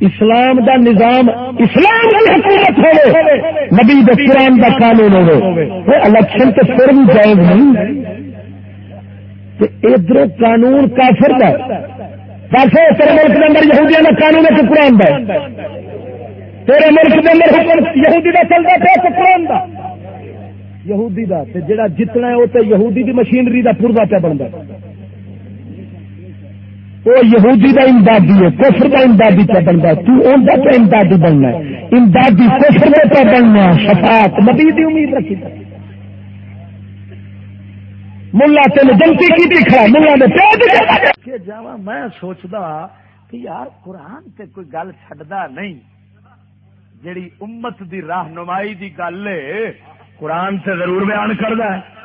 اسلام دا نظام اسلام کی حکومت ہو نبی قرآن کا قانون ہو الیکشن تو پھر بھی جائز نہیں۔ ادھر قانون کافر دا۔ کیسے تیرے ملک کے اندر یہودیاں کا قانون ہے قرآن دا۔ تیرے ملک کے اندر حکم یہودی کا چلتا پیا قرآن دا۔ یہودی دا جڑا جتنا ہے وہ تو یہودی کی مشینری کا پورا پیا بنتا۔ وہ یہودی کا امدادی ہے، کفر کا امدادی پہ بنتا ہے۔ تو ان کا تو امدادی بننا ہے۔ امدادی کفر میں پہ بننا ہے۔ شفاعت نبی دی امید رکھی۔ ملا تین جلدی کی دکھا ملا نے جا میں سوچتا کہ یار قرآن تے کوئی گل چڈا نہیں۔ جیڑی امت دی راہنمائی دی گل ہے، قرآن سے ضرور بیان کردا ہے۔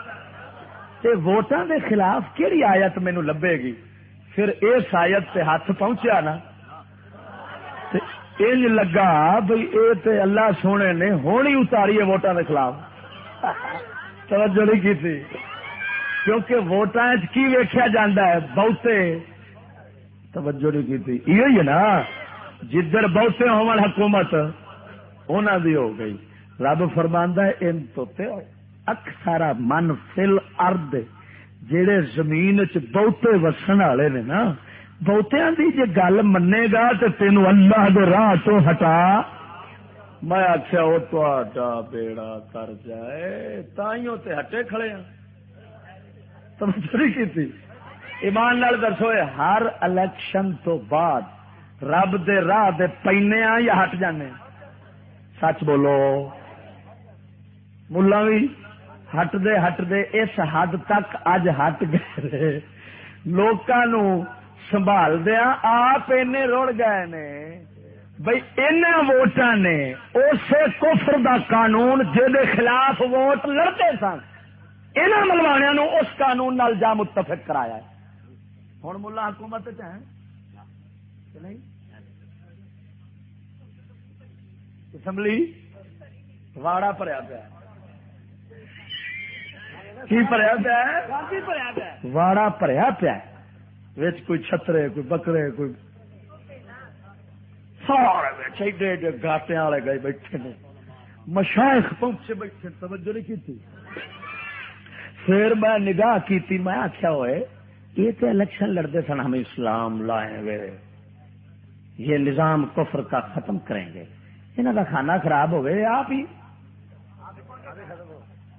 ووٹاں دے خلاف کیڑی آیت مینو لبے گی؟ پھر اس آیت سے ہاتھ پہنچیا نا انج لگا بھائی اے تے اللہ سونے نے ہونی اتاری ہے ووٹاں کے خلاف۔ توجہ نہیں کی تھی۔ کیونکہ ووٹاں کی ویکیا جاندہ ہے؟ بہتے۔ توجہ نہیں کی تھی۔ یہ ہے نا، جدھر بہتے ہون حکومت انہوں دی ہو گئی۔ رب فرماندہ ہے، ان تو اکثر من فل ارد جہے زمین چ بہتے وسن والے نے نا بہتیا کی جی گل منے گا تو تین اللہ دے راہ تو ہٹا۔ میں آخیا وہ تا بیڑا کر جائے، تائیوں تے ہٹے کھڑے ہیں تمہیں کی ایمان نال دسو ہر الیکشن تو بعد رب دے راہ دے پینے ہاں یا ہٹ جانے؟ سچ بولو۔ ملا بھی ہٹ دے ہٹ دے اس حد تک اج ہٹ گئے لوکاں سنبھال دیا آپ رڑ گئے نے بھائی ان ووٹاں نے اسے کفر دا قانون جہد خلاف ووٹ لڑتے سن ان ملوانیا نو اس قانون نال جا متفق کرایا ہوں ملا حکومت نہیں اسمبلی واڑا پڑیا پیا کی پیا واڑا پڑیا پیا کوئی چھترے کوئی بکرے کوئی سارے ایڈے ایڈے گاٹے والے گئے بیٹھے نے۔ مشائخ پہنچے بیٹھے توجہ نہیں کی پھر میں نگاہ کی میں آخیا ہوئے یہ تو الیکشن لڑتے سن ہم اسلام لائیں گے۔ یہ نظام کفر کا ختم کریں گے۔ انہوں کا کھانا خراب ہوئے آپ ہی؟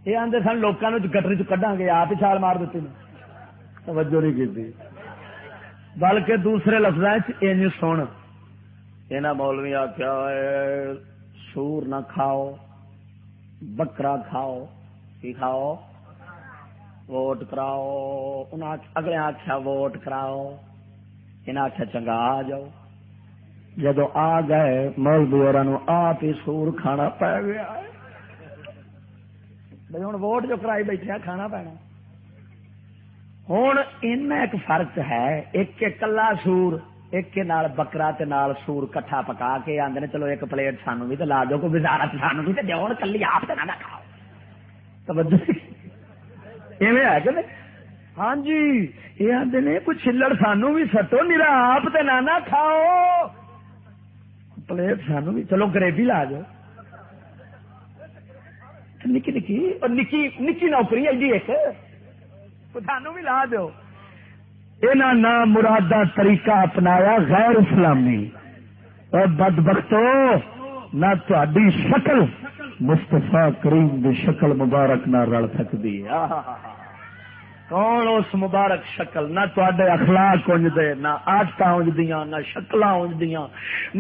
یہ آدھے سن لوگوں گٹری چڈا گے آپ چھال مار دیتی توجہ نہیں کی بلکہ دوسرے لفظ سن یہ مولوی آخیا سور نہ کھاؤ بکرا کھاؤ کی کھاؤ ووٹ کراؤ اگلے آخیا ووٹ کراؤ انہیں آخیا چنگا آ جاؤ جدو آ گئے مولوی اور آپ ہی سور کھانا پی گیا بھائی ہوں ووٹ جو کرائی بیٹھے کھانا پینا۔ ہوں ایک فرق ہے، ایک کلا سور، ایک نال بکرا تے نال سور کٹھا پکا کے آدھے چلو ایک پلیٹ سانو بھی تو لا دو، کوئی وزارت سانو بھی تو دو کلی آپ نہ کھاؤ۔ توجہ۔ ہے کہ ہاں جی یہ آدھے نے کوئی چلڑ سانو بھی سٹو نیرا آپ تے نہ کھاؤ۔ پلیٹ سانو بھی، چلو گریبی لا جاؤ نکی نکی اور نکی نکی نوکری ہے جی ایک۔ سانو بھی لا دو یہ نہ مرادہ طریقہ اپنایا غیر اسلامی۔ اور بد بختو نہ تھی شکل مستفا کریم دی شکل مبارک نہ رل سکتی ہے کون اس مبارک شکل؟ نہ تے اخلاق اجدے نہ آدت انج نہ شکل انج دیا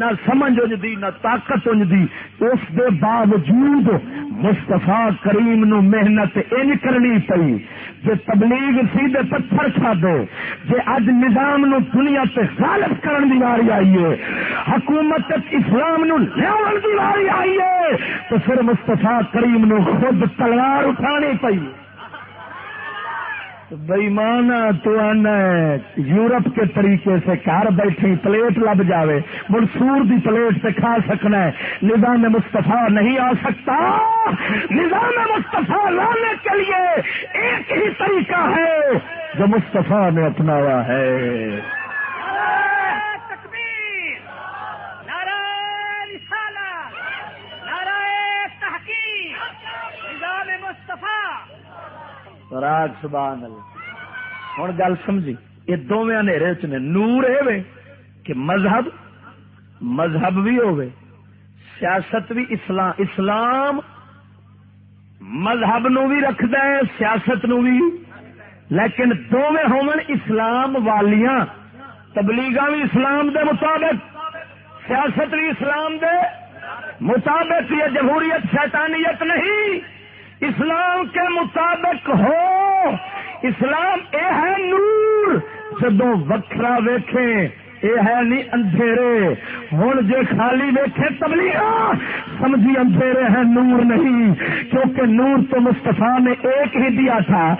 نہ سمجھ اجدی نہ طاقت اجدی اس دے باوجود مستفا کریم نو محنت ان کرنی پئی۔ جے تبلیغ سیدھے پتھر کھا دے جے اج نظام نو دنیا تے غالب کرن دی واری آئی ہے، حکومت اسلام نو لیاون دی واری آئی ہے، تو پھر مستفا کریم نو خود تلوار اٹھانی پئی۔ بےمان تو آنا یورپ کے طریقے سے گھر بیٹھے پلیٹ لب جاوے منصور دی پلیٹ سے کھا سکنا ہے۔ نظام مصطفیٰ نہیں آ سکتا۔ نظام مصطفیٰ لانے کے لیے ایک ہی طریقہ ہے، جو مصطفیٰ نے اپنایا ہے۔ راگ سبحان اللہ۔ ہوں گل سمجھی۔ یہ دونوں اندھیرے چ نے نور یہ کہ مذہب مذہب بھی ہوئے سیاست بھی اسلام اسلام مذہب نو بھی رکھد سیاست نو بھی۔ لیکن دونوں ہومن اسلام والیاں۔ تبلیغ بھی اسلام دے مطابق، سیاست بھی اسلام دے مطابق، یہ جمہوریت، شیطانیت نہیں۔ اسلام کے مطابق ہو۔ اسلام اے ہے نور۔ جدو وکھرا ویکھے یہ ہے نہیں اندھیرے۔ ہوں جے خالی ویکھے تبلیغ، سمجھی اندھیرے ہیں نور نہیں۔ کیونکہ نور تو مستفا نے ایک ہی دیا تھا۔